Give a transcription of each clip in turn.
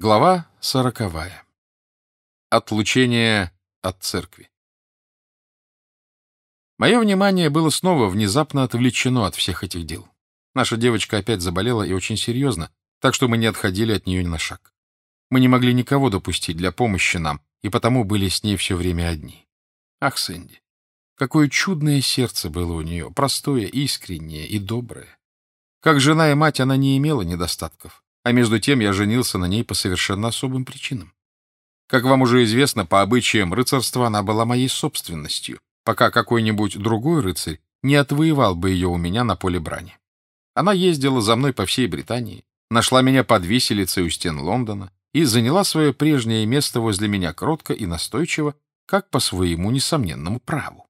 Глава сороковая. Отлучение от церкви. Мое внимание было снова внезапно отвлечено от всех этих дел. Наша девочка опять заболела и очень серьезно, так что мы не отходили от нее ни на шаг. Мы не могли никого допустить для помощи нам, и потому были с ней все время одни. Ах, Сэнди, какое чудное сердце было у нее, простое, искреннее и доброе. Как жена и мать она не имела недостатков, а между тем я женился на ней по совершенно особым причинам. Как вам уже известно, по обычаям рыцарства она была моей собственностью, пока какой-нибудь другой рыцарь не отвоевал бы ее у меня на поле брани. Она ездила за мной по всей Британии, нашла меня под виселицей у стен Лондона и заняла свое прежнее место возле меня кротко и настойчиво, как по своему несомненному праву.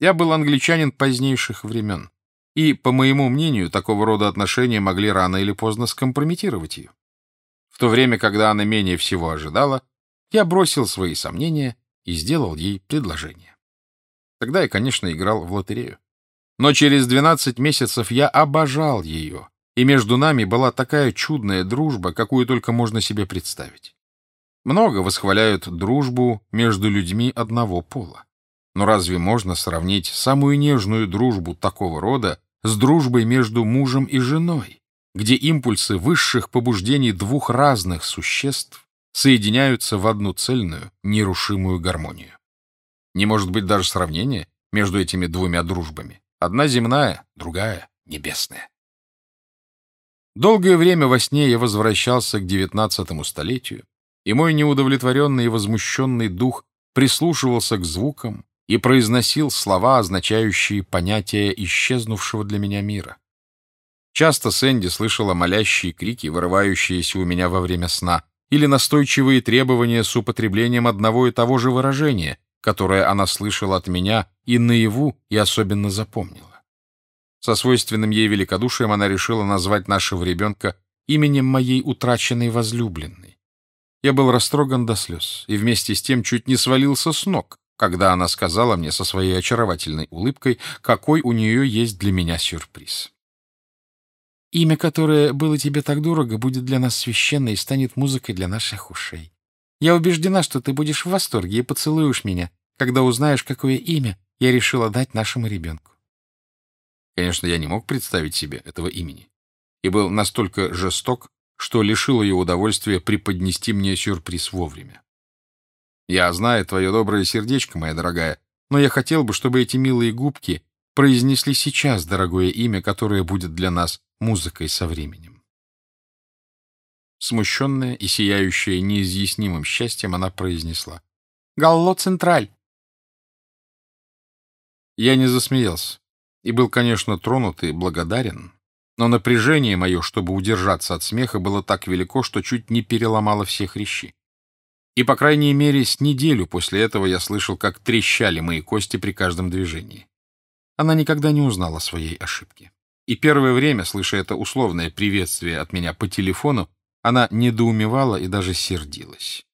Я был англичанин позднейших времен, и, по моему мнению, такого рода отношения могли рано или поздно скомпрометировать ее. В то время, когда она менее всего ожидала, я бросил свои сомнения и сделал ей предложение. Тогда я, конечно, играл в лотерею. Но через 12 месяцев я обожал ее, и между нами была такая чудная дружба, какую только можно себе представить. Много восхваляют дружбу между людьми одного пола. Но разве можно сравнить самую нежную дружбу такого рода с дружбой между мужем и женой, где импульсы высших побуждений двух разных существ соединяются в одну цельную, нерушимую гармонию. Не может быть даже сравнения между этими двумя дружбами. Одна земная, другая небесная. Долгое время во сне я возвращался к девятнадцатому столетию, и мой неудовлетворенный и возмущенный дух прислушивался к звукам, и произносил слова, означающие понятие исчезнувшего для меня мира. Часто Сэнди слышала молящие крики, вырывающиеся у меня во время сна, или настойчивые требования с употреблением одного и того же выражения, которое она слышала от меня и наяву, и особенно запомнила. Со свойственным ей великодушием она решила назвать нашего ребенка именем моей утраченной возлюбленной. Я был растроган до слез и вместе с тем чуть не свалился с ног, когда она сказала мне со своей очаровательной улыбкой, какой у нее есть для меня сюрприз. «Имя, которое было тебе так дорого, будет для нас священно и станет музыкой для наших ушей. Я убеждена, что ты будешь в восторге и поцелуешь меня, когда узнаешь, какое имя я решила дать нашему ребенку». Конечно, я не мог представить себе этого имени и был настолько жесток, что лишил ее удовольствия преподнести мне сюрприз вовремя. Я знаю твое доброе сердечко, моя дорогая, но я хотел бы, чтобы эти милые губки произнесли сейчас дорогое имя, которое будет для нас музыкой со временем. Смущенная и сияющая неизъяснимым счастьем, она произнесла. «Галло Централь!» Я не засмеялся и был, конечно, тронут и благодарен, но напряжение мое, чтобы удержаться от смеха, было так велико, что чуть не переломало все хрящи. И, по крайней мере, с неделю после этого я слышал, как трещали мои кости при каждом движении. Она никогда не узнала своей ошибки. И первое время, слыша это условное приветствие от меня по телефону, она недоумевала и даже сердилась.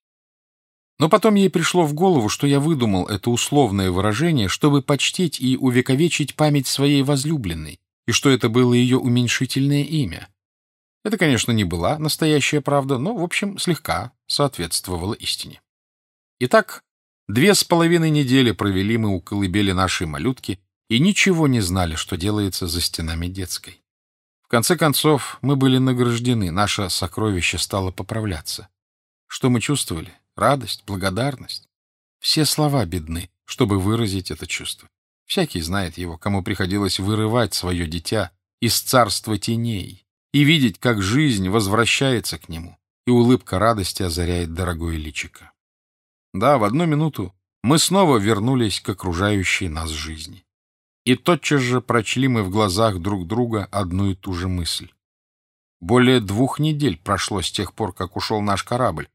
Но потом ей пришло в голову, что я выдумал это условное выражение, чтобы почтить и увековечить память своей возлюбленной, и что это было ее уменьшительное имя. Это, конечно, не была настоящая правда, но, в общем, слегка соответствовала истине. Итак, две с половиной недели провели мы у колыбели нашей малютки и ничего не знали, что делается за стенами детской. В конце концов, мы были награждены, наше сокровище стало поправляться. Что мы чувствовали? Радость, благодарность. Все слова бедны, чтобы выразить это чувство. Всякий знает его, кому приходилось вырывать свое дитя из царства теней, и видеть, как жизнь возвращается к нему, и улыбка радости озаряет дорогое личико. Да, в одну минуту мы снова вернулись к окружающей нас жизни. И тотчас же прочли мы в глазах друг друга одну и ту же мысль. Более двух недель прошло с тех пор, как ушел наш корабль,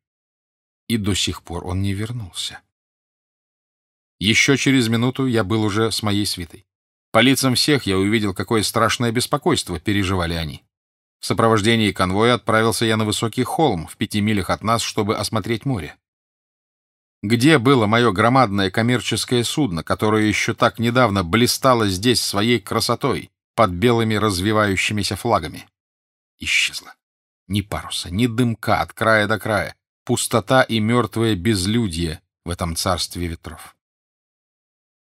и до сих пор он не вернулся. Еще через минуту я был уже с моей свитой. По лицам всех я увидел, какое страшное беспокойство переживали они. В сопровождении конвоя отправился я на высокий холм в пяти милях от нас, чтобы осмотреть море. Где было мое громадное коммерческое судно, которое еще так недавно блистало здесь своей красотой под белыми развивающимися флагами? Исчезло. Ни паруса, ни дымка от края до края. Пустота и мертвое безлюдье в этом царстве ветров.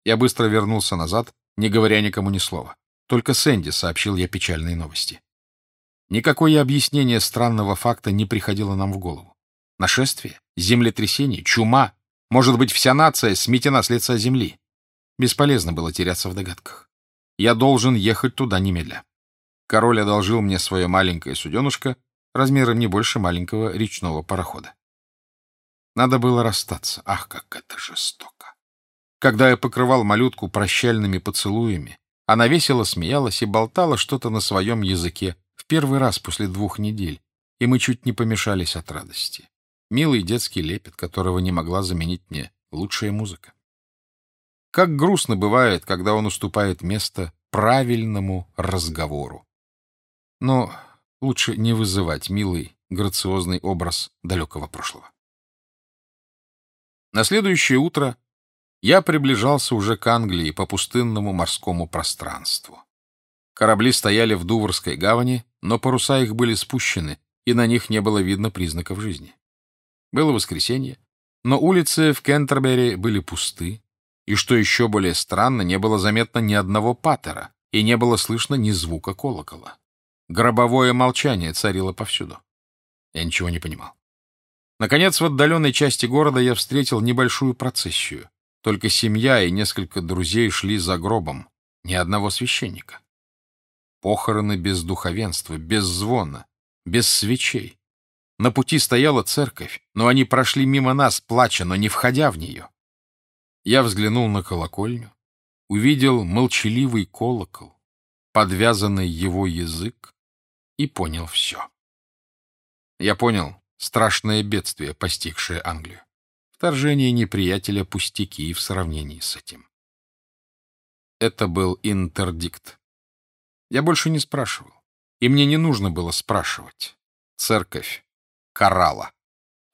Я быстро вернулся назад, не говоря никому ни слова. Только Сэнди сообщил я печальные новости. Никакое объяснение странного факта не приходило нам в голову. Нашествие, землетрясение, чума, может быть, вся нация сметена с лица земли. Бесполезно было теряться в догадках. Я должен ехать туда немедля. Король одолжил мне свое маленькое суденушко размером не больше маленького речного парохода. Надо было расстаться. Ах, как это жестоко! Когда я покрывал малютку прощальными поцелуями, она весело смеялась и болтала что-то на своем языке первый раз после двух недель, и мы чуть не помешались от радости. Милый детский лепет, которого не могла заменить мне лучшая музыка. Как грустно бывает, когда он уступает место правильному разговору. Но лучше не вызывать милый, грациозный образ далекого прошлого. На следующее утро я приближался уже к Англии по пустынному морскому пространству. Корабли стояли в Дуврской гавани, но паруса их были спущены, и на них не было видно признаков жизни. Было воскресенье, но улицы в Кентербери были пусты, и, что еще более странно, не было заметно ни одного паттера, и не было слышно ни звука колокола. Гробовое молчание царило повсюду. Я ничего не понимал. Наконец, в отдаленной части города я встретил небольшую процессию. Только семья и несколько друзей шли за гробом. Ни одного священника. Похороны без духовенства, без звона, без свечей. На пути стояла церковь, но они прошли мимо нас, плача, но не входя в нее. Я взглянул на колокольню, увидел молчаливый колокол, подвязанный его язык, и понял все. Я понял страшное бедствие, постигшее Англию. Вторжение неприятеля пустяки в сравнении с этим. Это был интердикт. Я больше не спрашивал. И мне не нужно было спрашивать. Церковь карала.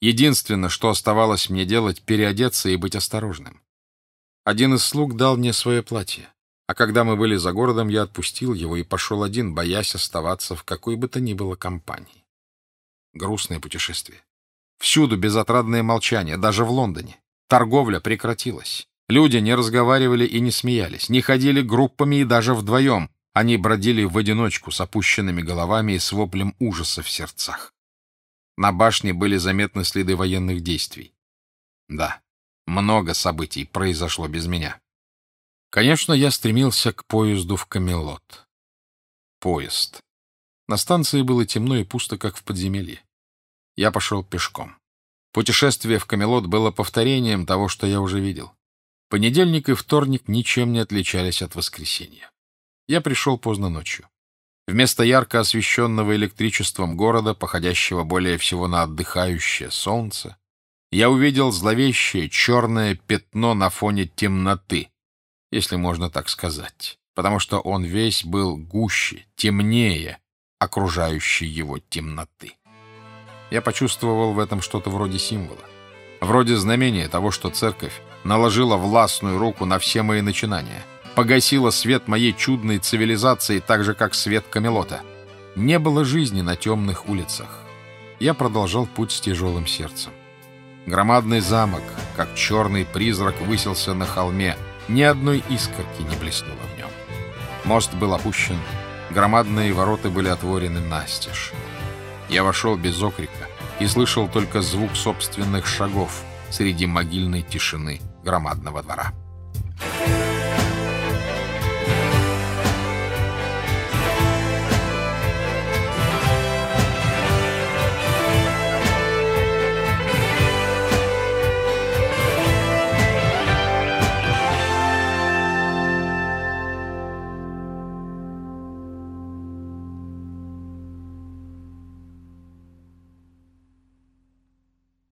Единственное, что оставалось мне делать, переодеться и быть осторожным. Один из слуг дал мне свое платье. А когда мы были за городом, я отпустил его и пошел один, боясь оставаться в какой бы то ни было компании. Грустное путешествие. Всюду безотрадное молчание, даже в Лондоне. Торговля прекратилась. Люди не разговаривали и не смеялись, не ходили группами и даже вдвоем. Они бродили в одиночку с опущенными головами и с воплем ужаса в сердцах. На башне были заметны следы военных действий. Да, много событий произошло без меня. Конечно, я стремился к поезду в Камелот. Поезд. На станции было темно и пусто, как в подземелье. Я пошел пешком. Путешествие в Камелот было повторением того, что я уже видел. Понедельник и вторник ничем не отличались от воскресенья. Я пришел поздно ночью. Вместо ярко освещенного электричеством города, походящего более всего на отдыхающее солнце, я увидел зловещее черное пятно на фоне темноты, если можно так сказать, потому что он весь был гуще, темнее окружающей его темноты. Я почувствовал в этом что-то вроде символа, вроде знамения того, что церковь наложила властную руку на все мои начинания, погасила свет моей чудной цивилизации так же, как свет Камелота. Не было жизни на темных улицах. Я продолжал путь с тяжелым сердцем. Громадный замок, как черный призрак, высился на холме — ни одной искорки не блеснуло в нем. Мост был опущен, громадные ворота были отворены настежь. Я вошел без окрика и слышал только звук собственных шагов среди могильной тишины громадного двора.